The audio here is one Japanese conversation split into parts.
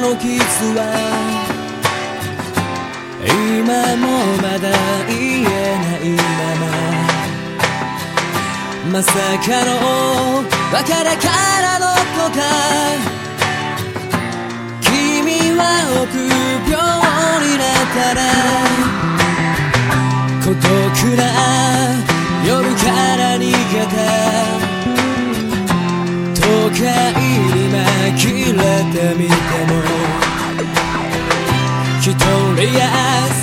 の傷は今もまだ言えないまま。まさかの別れからのとか。君は臆病になったら孤独なてみても一人や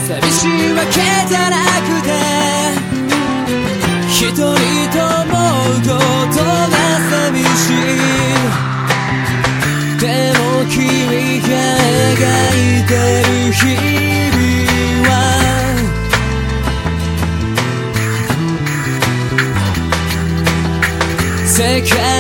寂しいわけじゃなくて一人と思うことが寂しい。でも君が描いてる日々は世界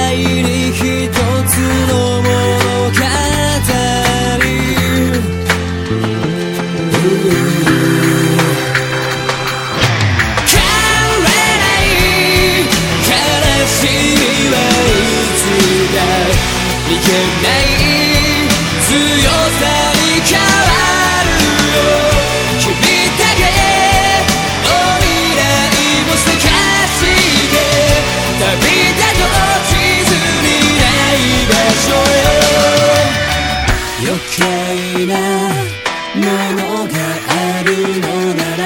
ものがあるのなら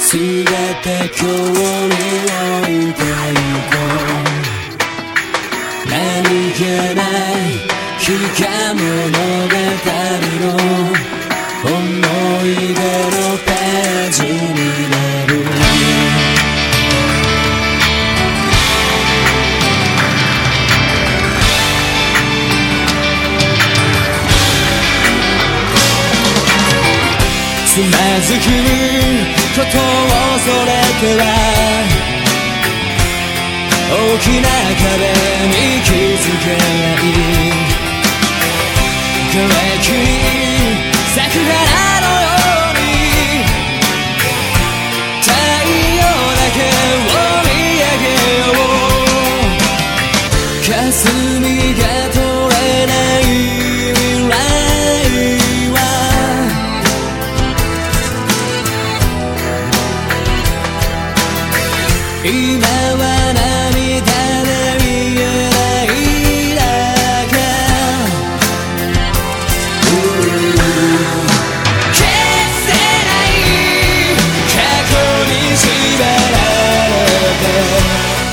すべて今日に置いていこう何気ない日が物語の思い出のページになるつまずくことを恐れては大きな壁に気づけない。乾き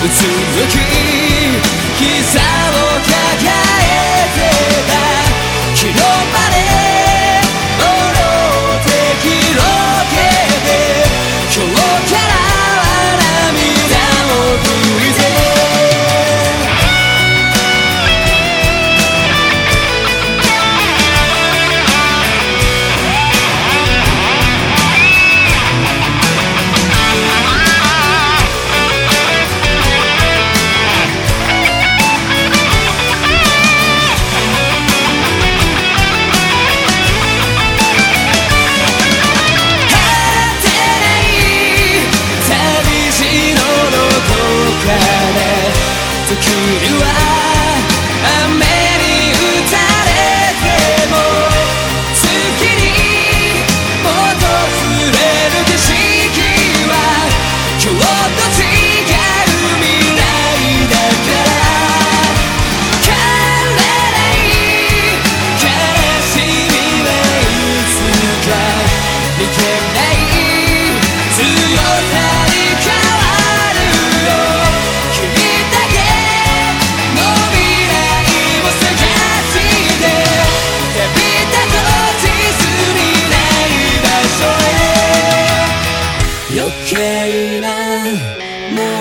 うつむき膝をかで時には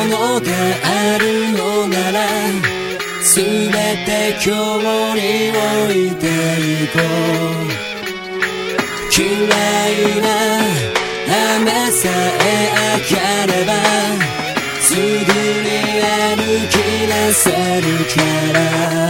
のがあるのなら全て今日に置いていこう。嫌いな雨さえ明ればすぐに歩き出せるから。